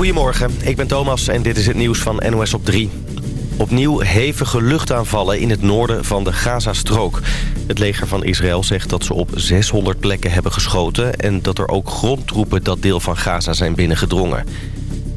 Goedemorgen, ik ben Thomas en dit is het nieuws van NOS op 3. Opnieuw hevige luchtaanvallen in het noorden van de Gazastrook. Het leger van Israël zegt dat ze op 600 plekken hebben geschoten... en dat er ook grondtroepen dat deel van Gaza zijn binnengedrongen.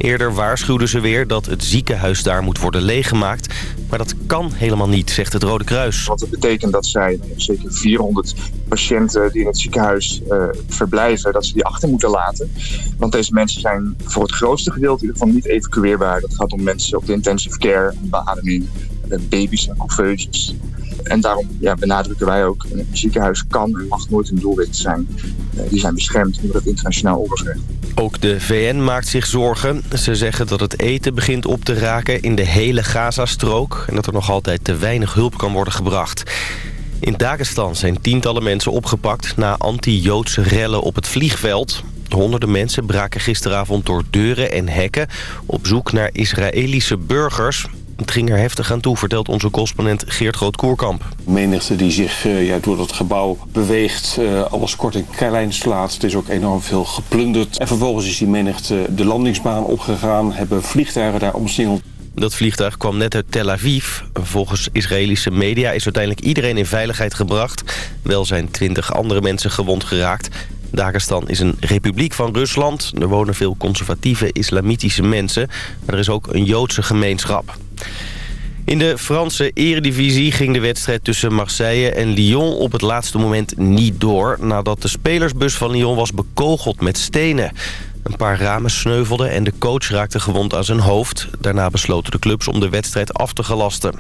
Eerder waarschuwden ze weer dat het ziekenhuis daar moet worden leeggemaakt. Maar dat kan helemaal niet, zegt het Rode Kruis. Want dat betekent dat zij zeker 400 patiënten die in het ziekenhuis uh, verblijven... dat ze die achter moeten laten. Want deze mensen zijn voor het grootste gedeelte in ieder geval niet evacueerbaar. Dat gaat om mensen op de intensive care, beademing, eh, baby's en couveusjes. En daarom ja, benadrukken wij ook, een ziekenhuis kan en mag nooit een doelwit zijn. Uh, die zijn beschermd onder het internationaal oorlogsrecht. Ook de VN maakt zich zorgen. Ze zeggen dat het eten begint op te raken in de hele Gazastrook... en dat er nog altijd te weinig hulp kan worden gebracht. In Dagestan zijn tientallen mensen opgepakt na anti-Joodse rellen op het vliegveld. Honderden mensen braken gisteravond door deuren en hekken... op zoek naar Israëlische burgers. Het ging er heftig aan toe, vertelt onze correspondent Geert Groot-Koerkamp. Menigte die zich uh, ja, door dat gebouw beweegt, uh, alles kort en klein slaat. Het is ook enorm veel geplunderd. En vervolgens is die menigte de landingsbaan opgegaan, hebben vliegtuigen daar omsingeld. Dat vliegtuig kwam net uit Tel Aviv. Volgens Israëlische media is uiteindelijk iedereen in veiligheid gebracht. Wel zijn twintig andere mensen gewond geraakt. Dagestan is een republiek van Rusland. Er wonen veel conservatieve islamitische mensen. Maar er is ook een Joodse gemeenschap. In de Franse eredivisie ging de wedstrijd tussen Marseille en Lyon op het laatste moment niet door... nadat de spelersbus van Lyon was bekogeld met stenen. Een paar ramen sneuvelden en de coach raakte gewond aan zijn hoofd. Daarna besloten de clubs om de wedstrijd af te gelasten.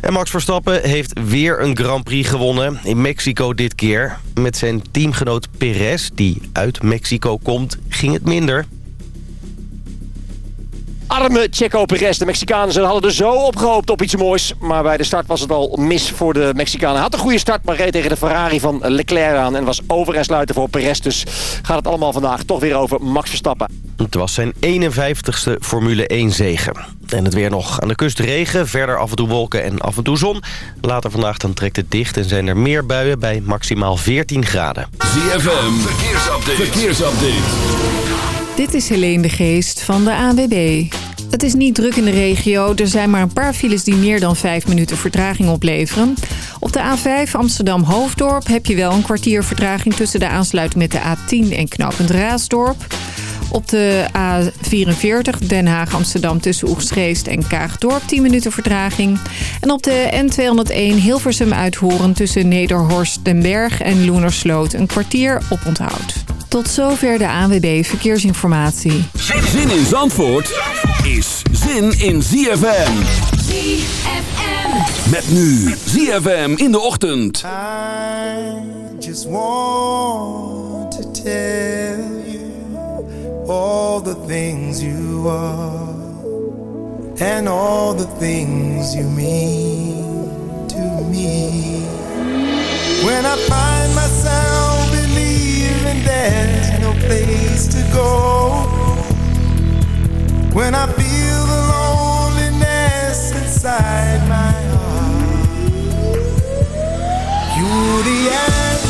En Max Verstappen heeft weer een Grand Prix gewonnen. In Mexico dit keer. Met zijn teamgenoot Perez, die uit Mexico komt, ging het minder arme Checo Perez. De Mexicanen hadden er zo op gehoopt op iets moois. Maar bij de start was het al mis voor de Mexicanen. Had een goede start, maar reed tegen de Ferrari van Leclerc aan. En was over en sluiten voor Perez. Dus gaat het allemaal vandaag toch weer over Max Verstappen. Het was zijn 51ste Formule 1 zegen. En het weer nog aan de kust regen, verder af en toe wolken en af en toe zon. Later vandaag dan trekt het dicht en zijn er meer buien bij maximaal 14 graden. ZFM, verkeersupdate. verkeersupdate. Dit is Helene de Geest van de ANWB. Het is niet druk in de regio. Er zijn maar een paar files die meer dan 5 minuten vertraging opleveren. Op de A5 Amsterdam-Hoofddorp heb je wel een kwartier vertraging... tussen de aansluiting met de A10 en knooppunt Raasdorp. Op de A44 Den Haag-Amsterdam tussen Oegstgeest en Kaagdorp 10 minuten vertraging. En op de N201 Hilversum-Uithoren tussen Nederhorst Den Berg en Loenersloot een kwartier op onthoud. Tot zover de ANWB Verkeersinformatie. Zin in Zandvoort is zin in ZFM. ZFM. Met nu ZFM in de ochtend. I just want to tell all the things you are. And all the things you mean to me. When I find myself believing there's no place to go. When I feel the loneliness inside my heart. You're the answer.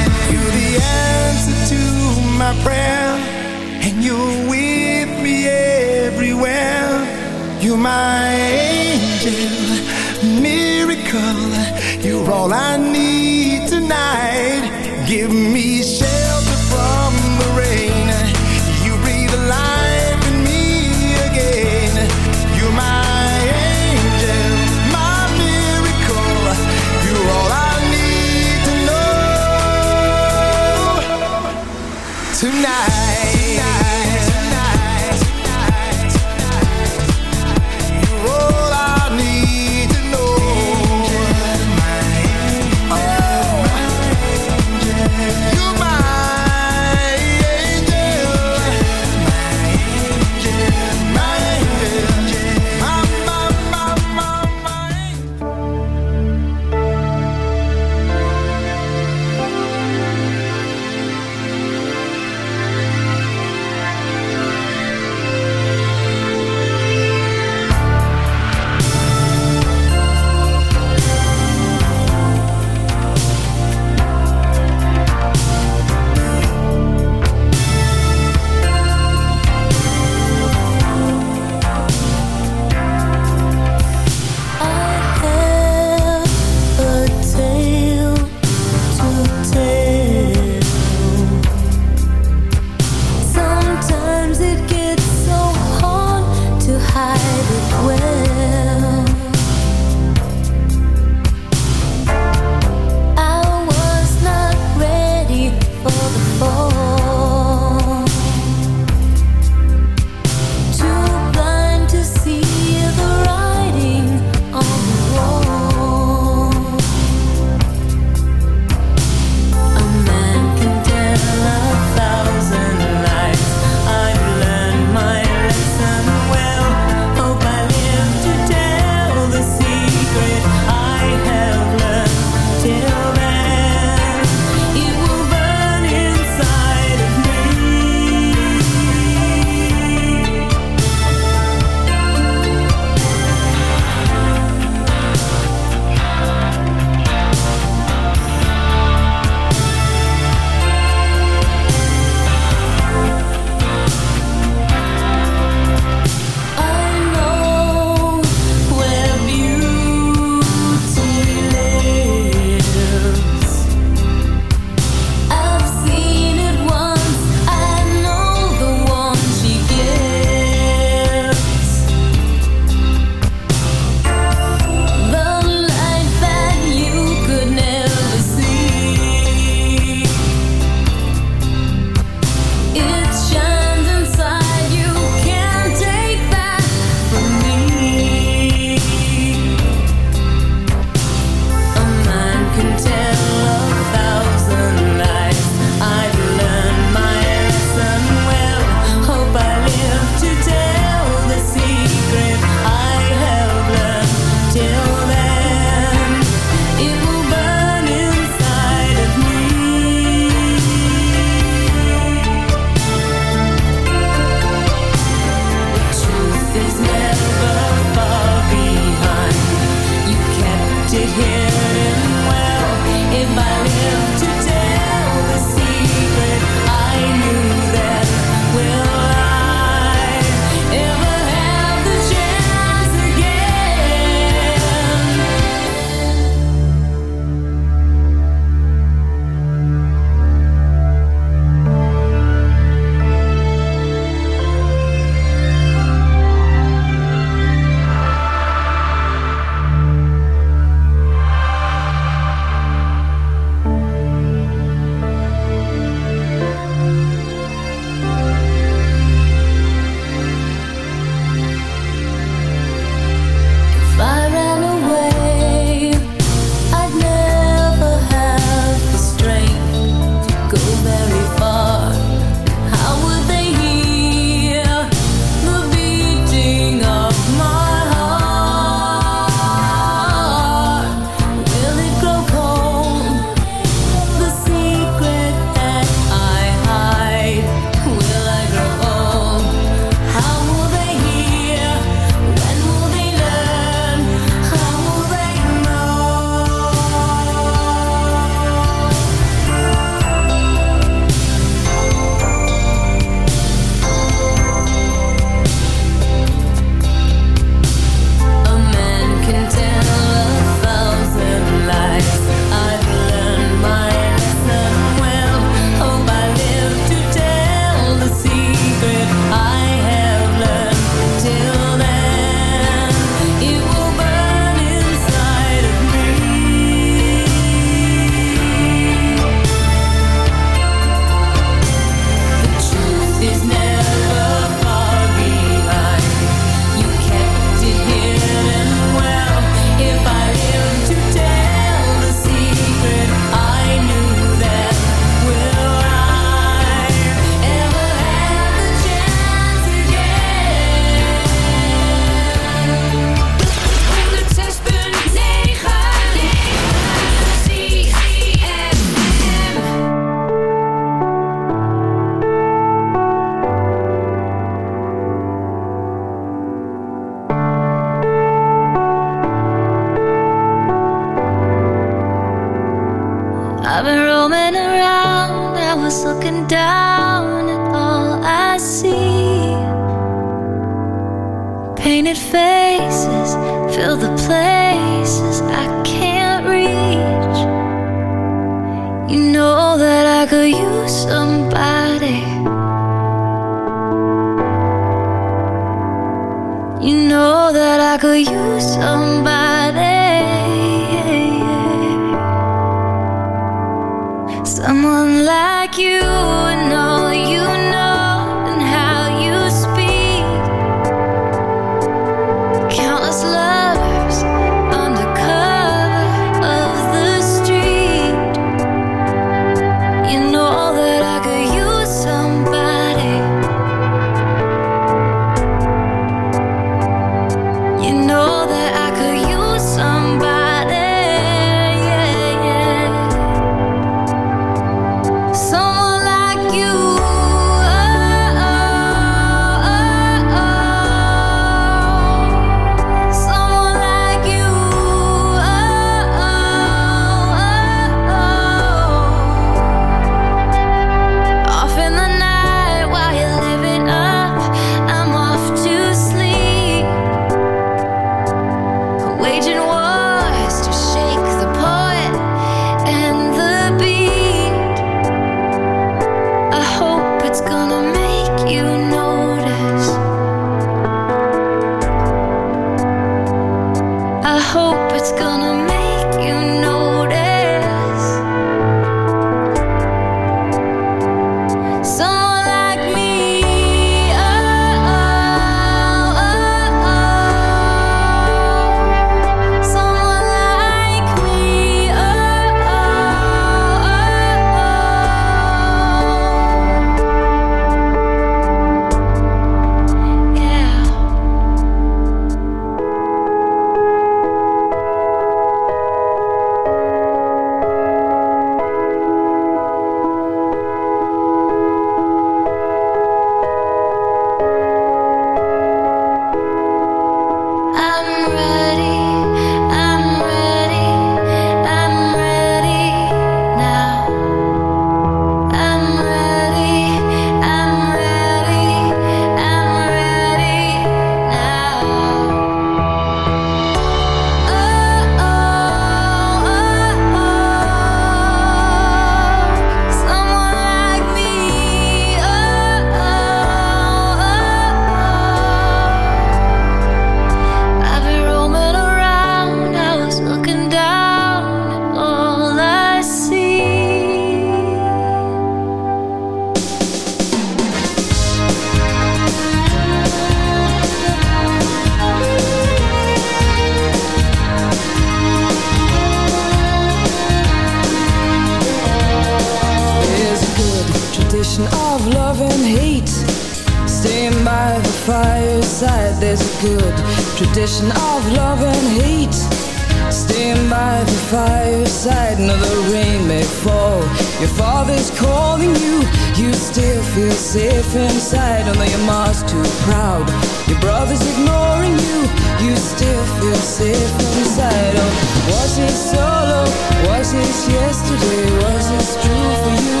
safe inside, although your mom's too proud. Your brother's ignoring you, you still feel safe inside. Oh, was it solo? Was this yesterday? Was this true for you?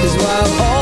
Cause while all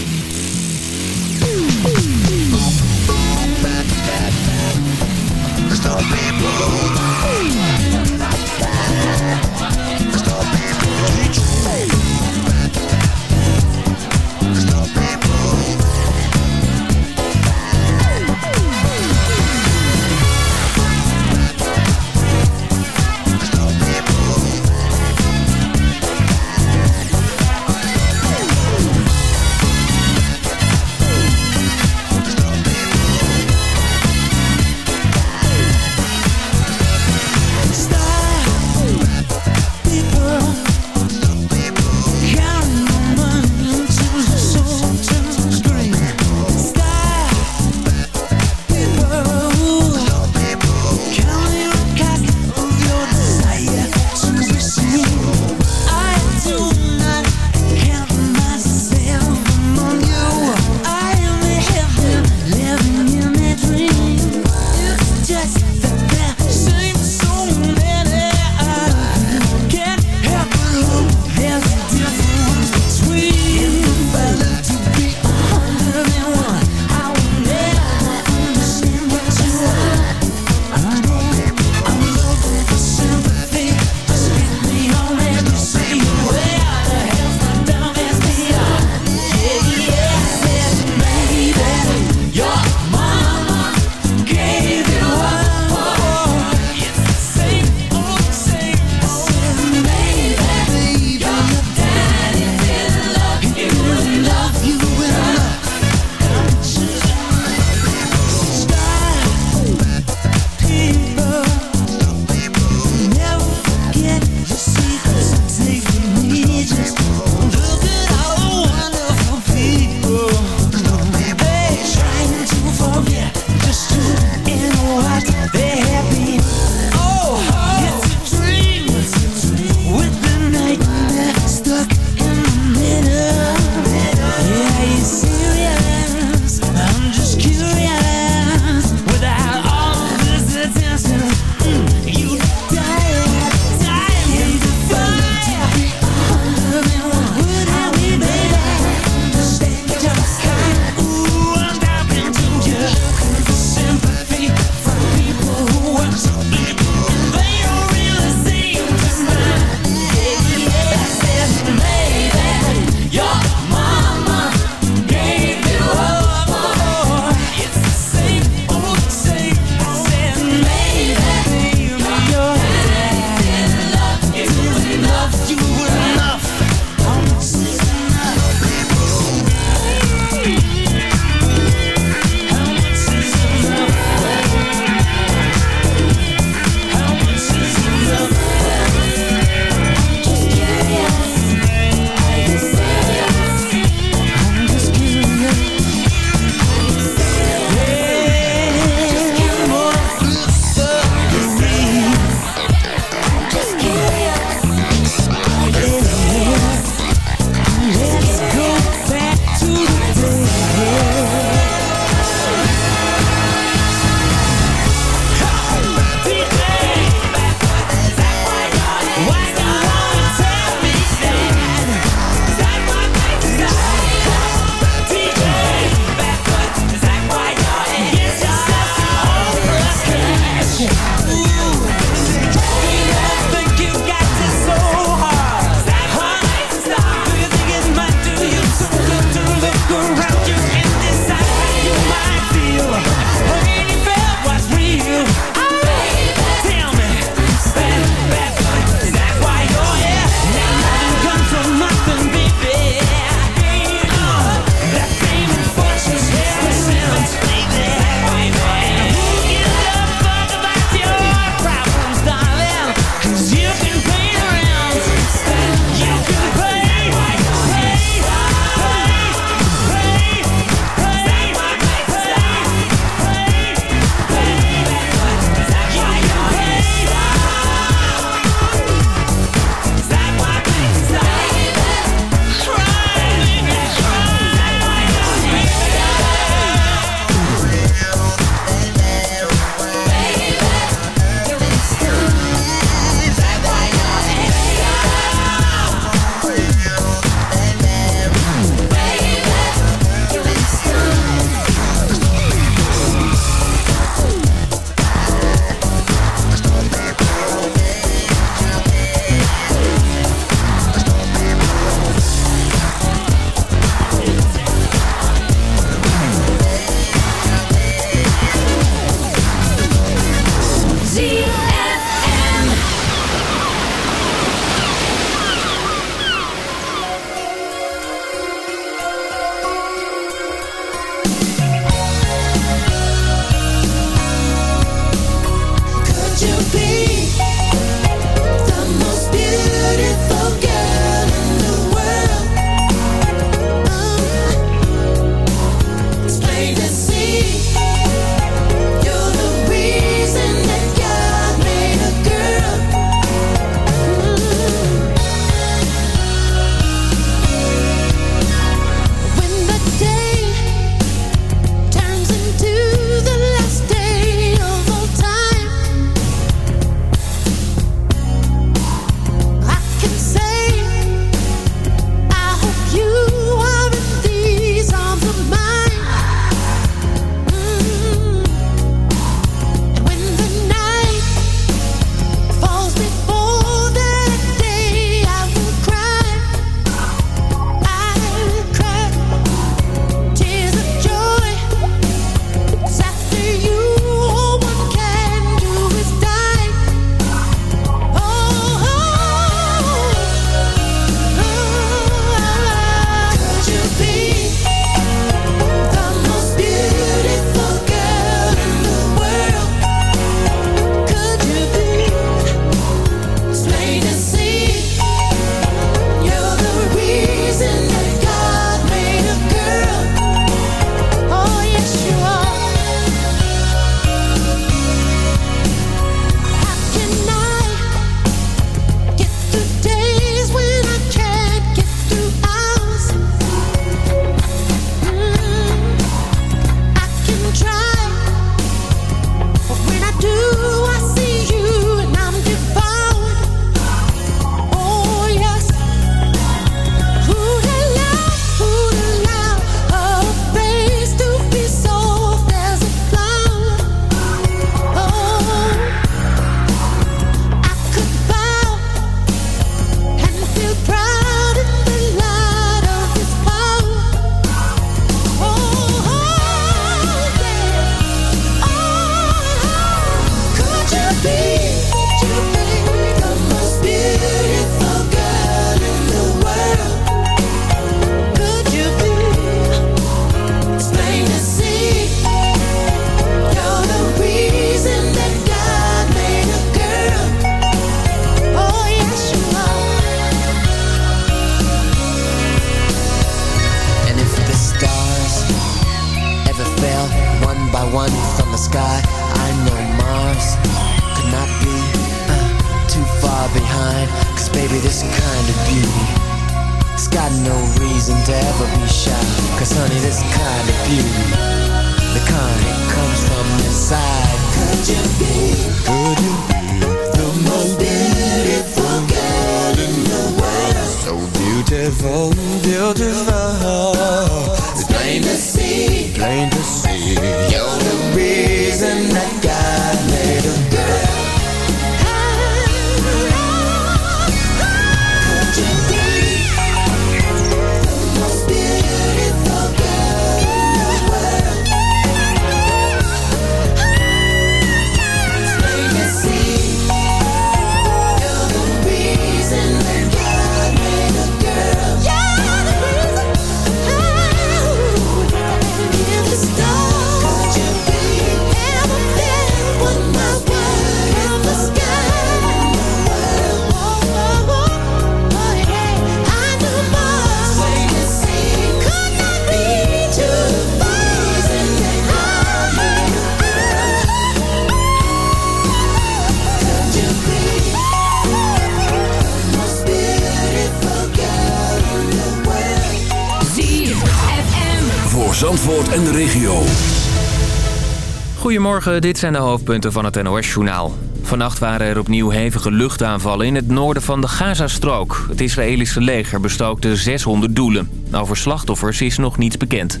Goedemorgen, dit zijn de hoofdpunten van het NOS-journaal. Vannacht waren er opnieuw hevige luchtaanvallen in het noorden van de Gazastrook. Het Israëlische leger bestookte 600 doelen. Over slachtoffers is nog niets bekend.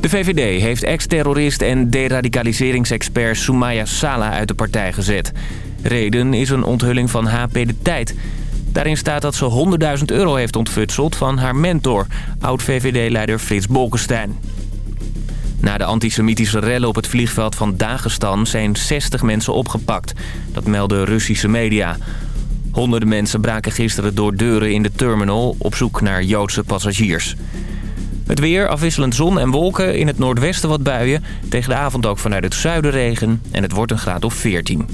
De VVD heeft ex-terrorist en deradicaliseringsexpert Soumaya Sala uit de partij gezet. Reden is een onthulling van HP De Tijd. Daarin staat dat ze 100.000 euro heeft ontfutseld van haar mentor, oud-VVD-leider Frits Bolkestein. Na de antisemitische rellen op het vliegveld van Dagestan zijn 60 mensen opgepakt. Dat melden Russische media. Honderden mensen braken gisteren door deuren in de terminal op zoek naar Joodse passagiers. Het weer, afwisselend zon en wolken, in het noordwesten wat buien. Tegen de avond ook vanuit het zuiden regen en het wordt een graad of 14.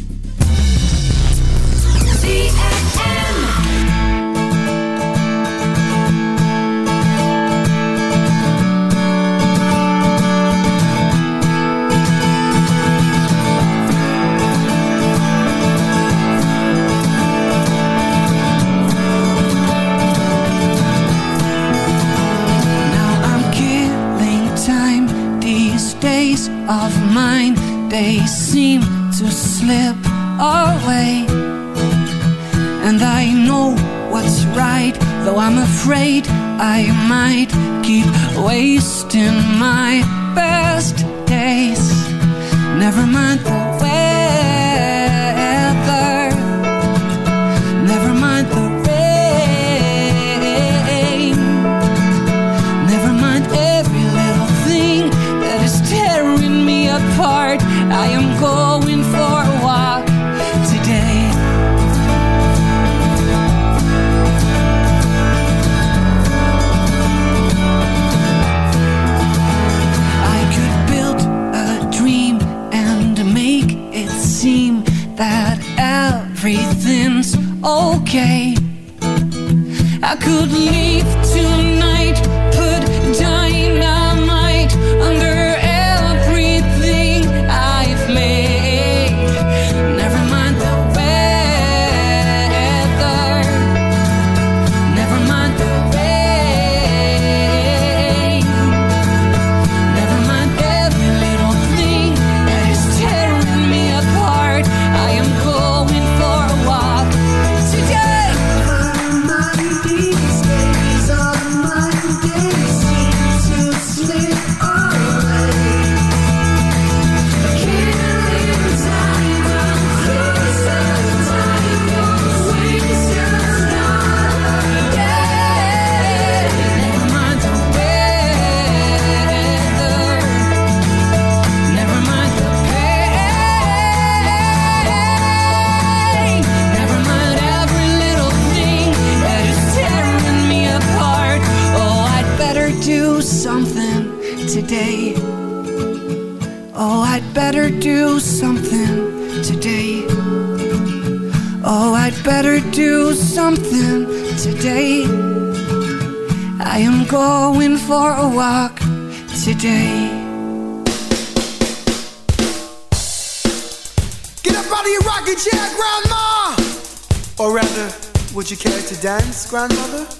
Dance, Grandmother?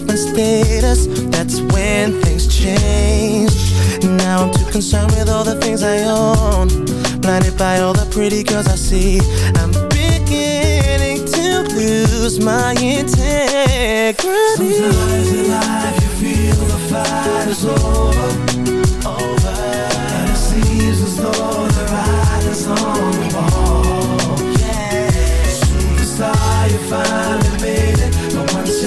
status. That's when things changed. Now I'm too concerned with all the things I own. Blinded by all the pretty girls I see. I'm beginning to lose my integrity. Sometimes in life you feel the fight is over, over. And it seems as though the writing's on the wall. Yeah. Superstar, you finally.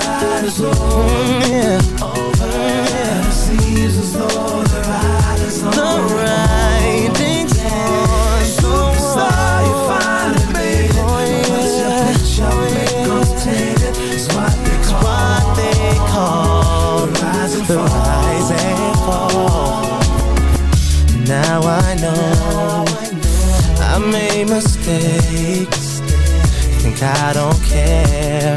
In life you feel the fight is over mm, yeah. Over yeah. It seems as though the ride is The writing's on Superstar, you finally made it Once your picture becomes tainted It's what they call, what they call The rise and fall, rise and fall. Now I know I made mistakes. Think I don't care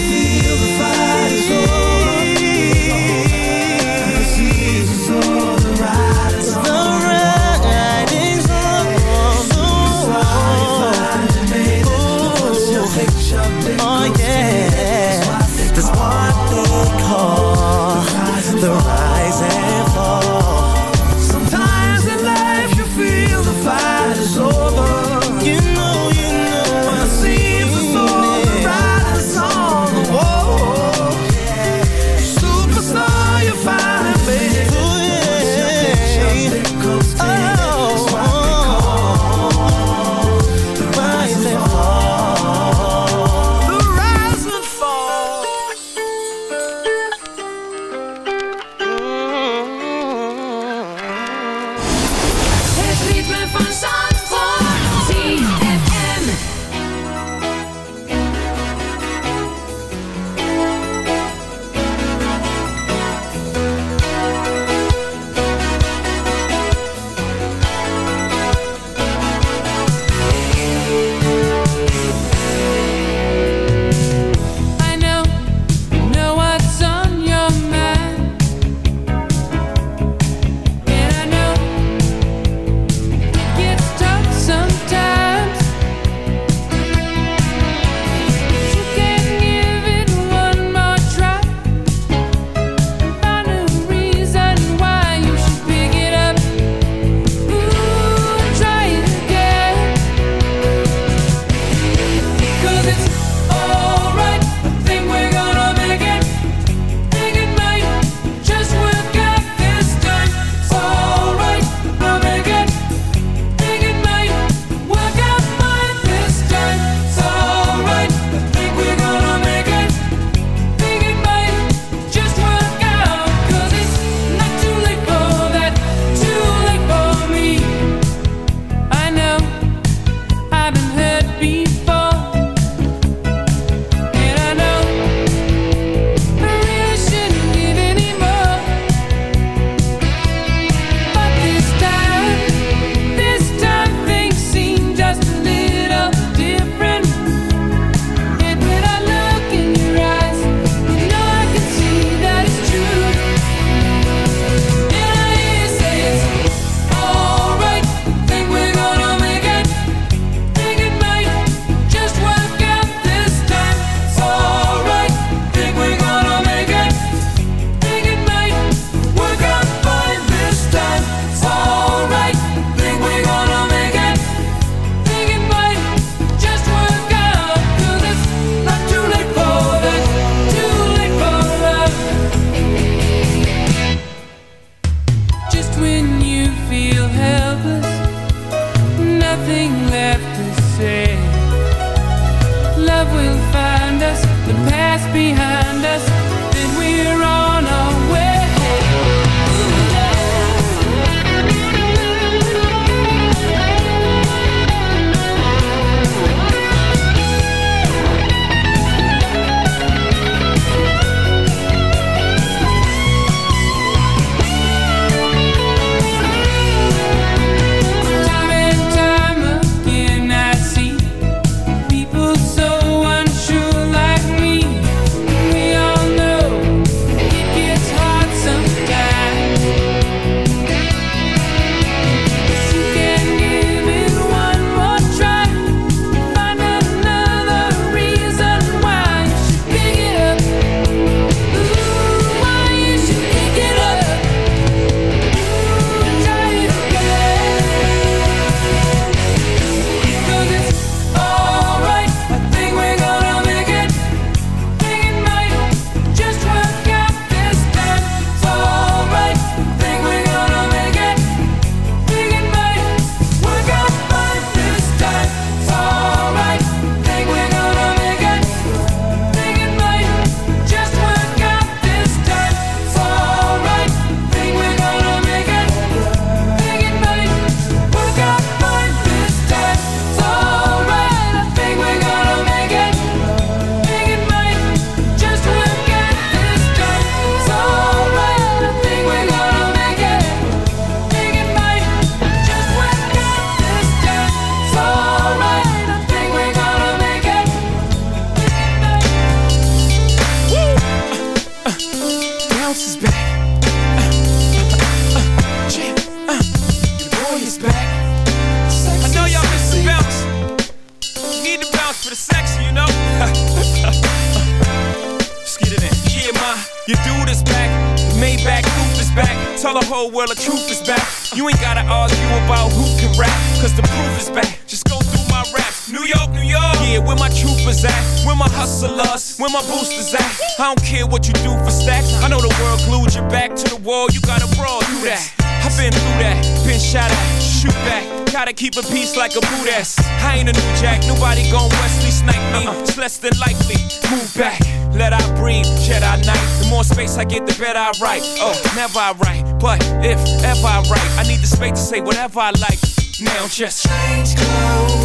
world glued your back to the wall. You gotta brawl through that. I've been through that, been shot at, shoot back. Gotta keep a peace like a boot ass. I ain't a new jack, nobody gon' Wesley snipe me. Uh-huh. It's less than likely. Move back, let I breathe, Jedi Knight. The more space I get, the better I write. Oh, never I write, but if ever I write, I need the space to say whatever I like. Now just change clothes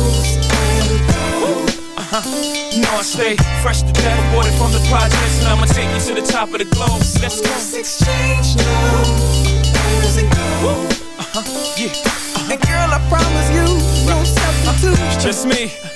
Uh-huh. You know I stay fresh to death, aborted from the projects, and I'ma take you to the top of the globe. Let's go. Let's exchange now. It go? Uh-huh. Yeah. Uh-huh. And girl, I promise you, no substitute. It's just me.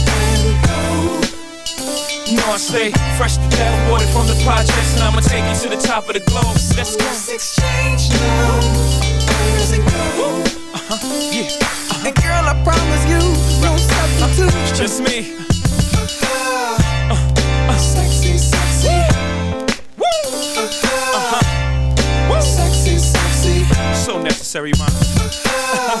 You know I stay fresh to death, aborted from the projects, and I'ma take you to the top of the globe. Let's go. Let's exchange now. Where does it go? Uh-huh. Yeah. Uh-huh. And girl, I promise you, no substitute. It's just me. Uh, uh, sexy, sexy. Woo! Uh-huh. Woo! Sexy, sexy. So necessary, man. Uh-huh.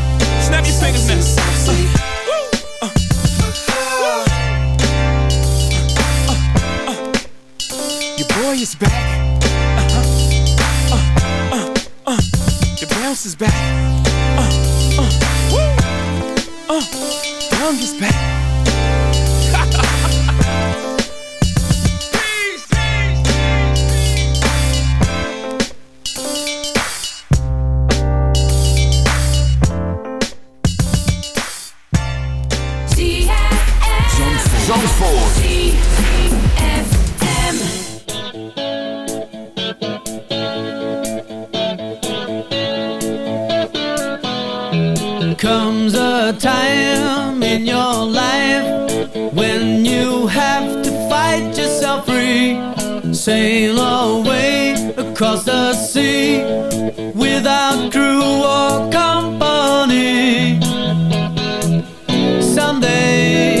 snap your fingers now. Your boy is back. Your bounce is back. Uh, uh. Uh, is back. Comes a time in your life when you have to fight yourself free. Sail away across the sea without crew or company. Someday,